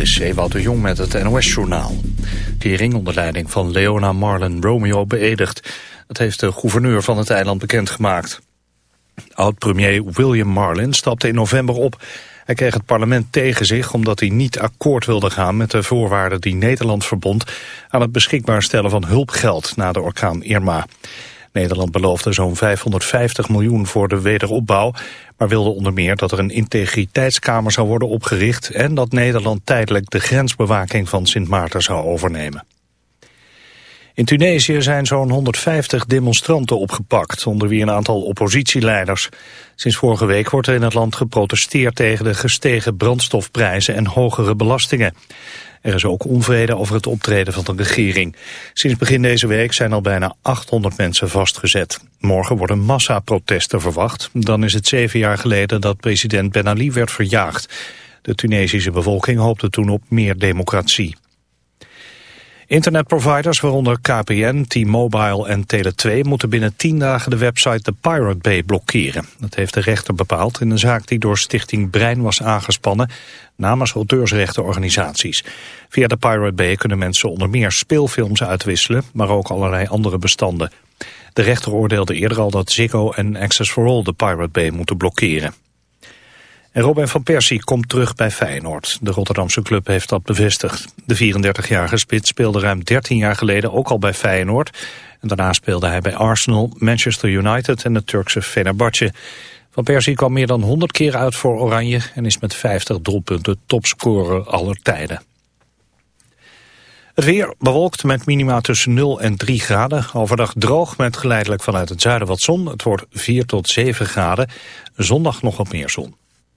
Is Ewout de Jong met het NOS-journaal. Kering onder leiding van Leona Marlon Romeo beëdigd. Dat heeft de gouverneur van het eiland bekendgemaakt. Oud-premier William Marlin stapte in november op. Hij kreeg het parlement tegen zich omdat hij niet akkoord wilde gaan met de voorwaarden die Nederland verbond aan het beschikbaar stellen van hulpgeld na de orkaan Irma. Nederland beloofde zo'n 550 miljoen voor de wederopbouw, maar wilde onder meer dat er een integriteitskamer zou worden opgericht en dat Nederland tijdelijk de grensbewaking van Sint Maarten zou overnemen. In Tunesië zijn zo'n 150 demonstranten opgepakt, onder wie een aantal oppositieleiders. Sinds vorige week wordt er in het land geprotesteerd tegen de gestegen brandstofprijzen en hogere belastingen. Er is ook onvrede over het optreden van de regering. Sinds begin deze week zijn al bijna 800 mensen vastgezet. Morgen worden massaprotesten verwacht. Dan is het zeven jaar geleden dat president Ben Ali werd verjaagd. De Tunesische bevolking hoopte toen op meer democratie. Internetproviders, waaronder KPN, T-Mobile en Tele2... moeten binnen 10 dagen de website The Pirate Bay blokkeren. Dat heeft de rechter bepaald in een zaak die door Stichting Brein was aangespannen... namens auteursrechtenorganisaties. Via de Pirate Bay kunnen mensen onder meer speelfilms uitwisselen... maar ook allerlei andere bestanden. De rechter oordeelde eerder al dat Ziggo en Access for All de Pirate Bay moeten blokkeren. En Robin van Persie komt terug bij Feyenoord. De Rotterdamse club heeft dat bevestigd. De 34-jarige spits speelde ruim 13 jaar geleden ook al bij Feyenoord. En daarna speelde hij bij Arsenal, Manchester United en de Turkse Fenerbahce. Van Persie kwam meer dan 100 keer uit voor Oranje... en is met 50 doelpunten topscorer aller tijden. Het weer bewolkt met minima tussen 0 en 3 graden. Overdag droog met geleidelijk vanuit het zuiden wat zon. Het wordt 4 tot 7 graden. Zondag nog wat meer zon.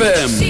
ZFM.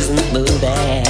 isn't.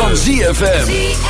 Van ZFM.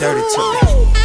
dirty to me.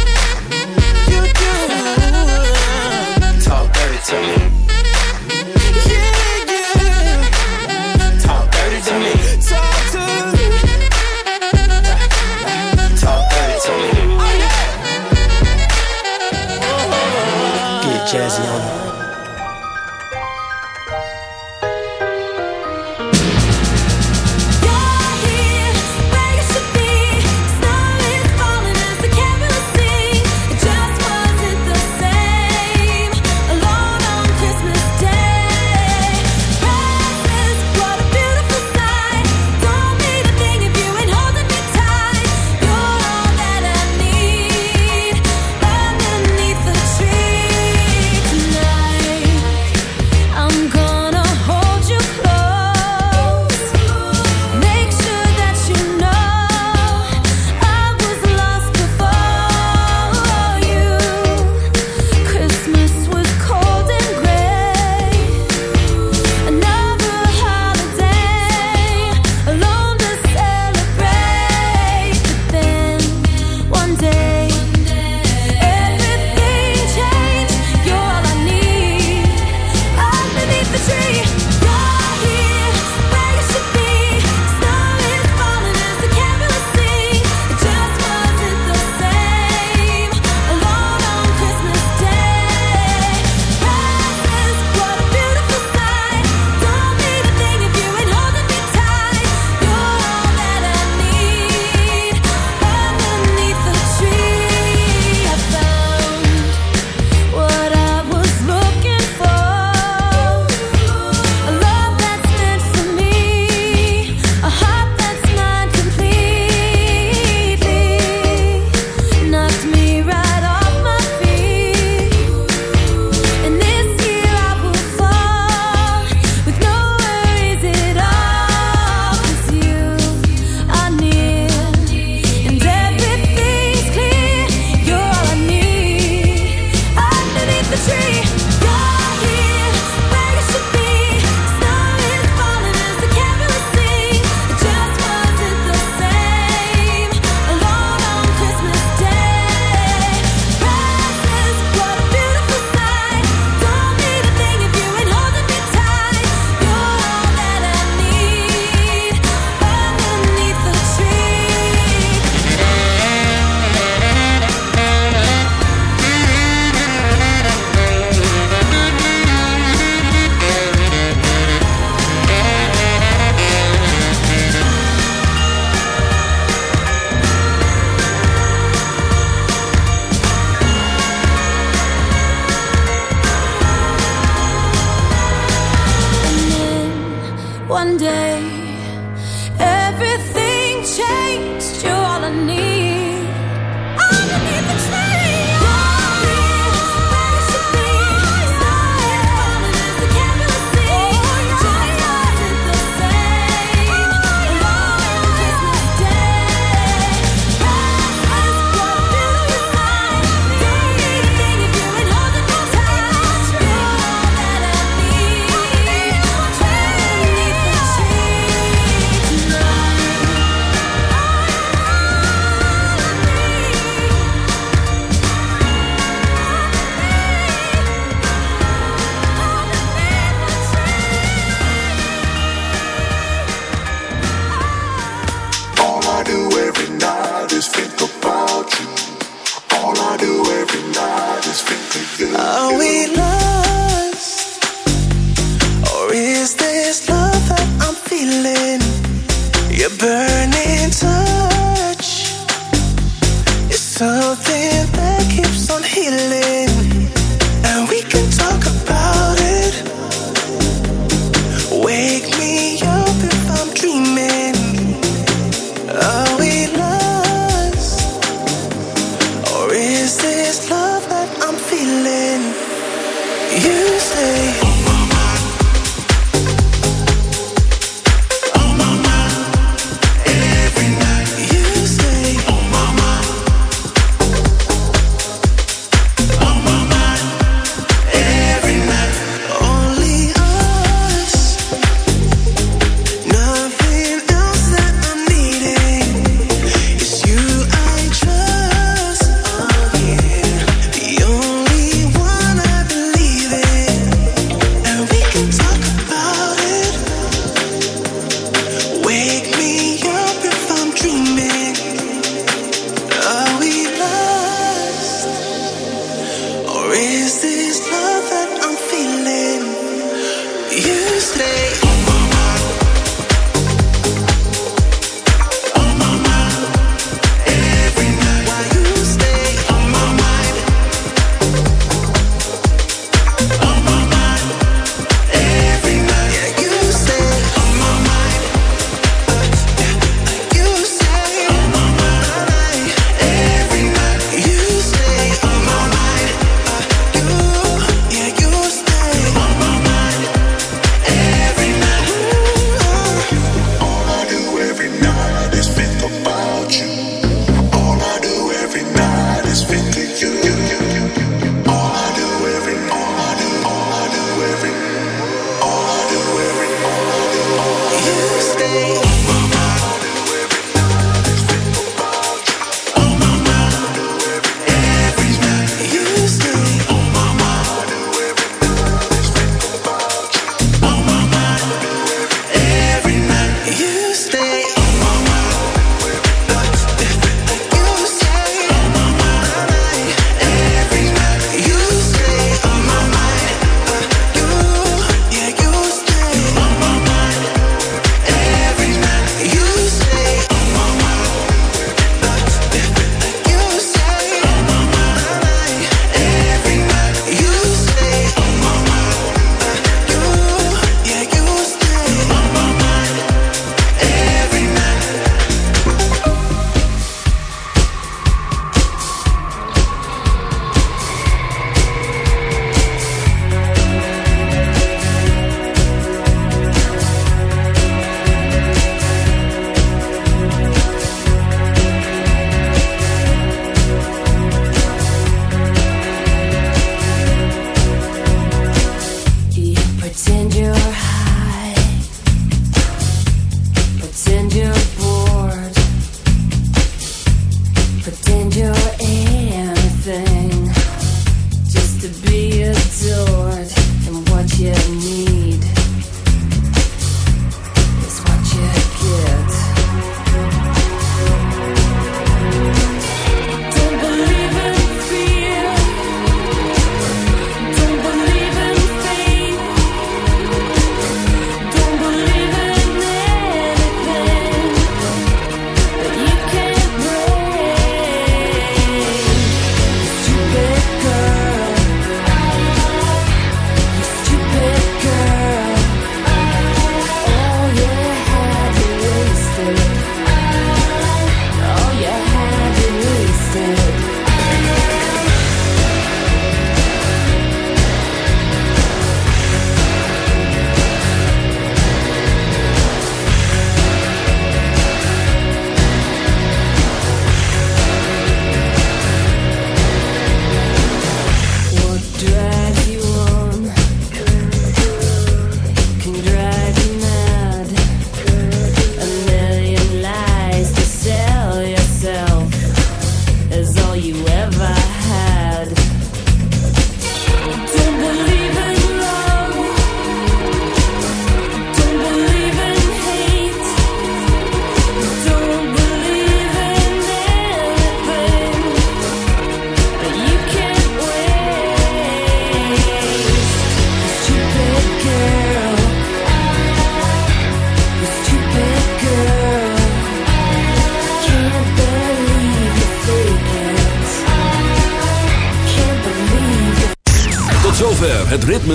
just fit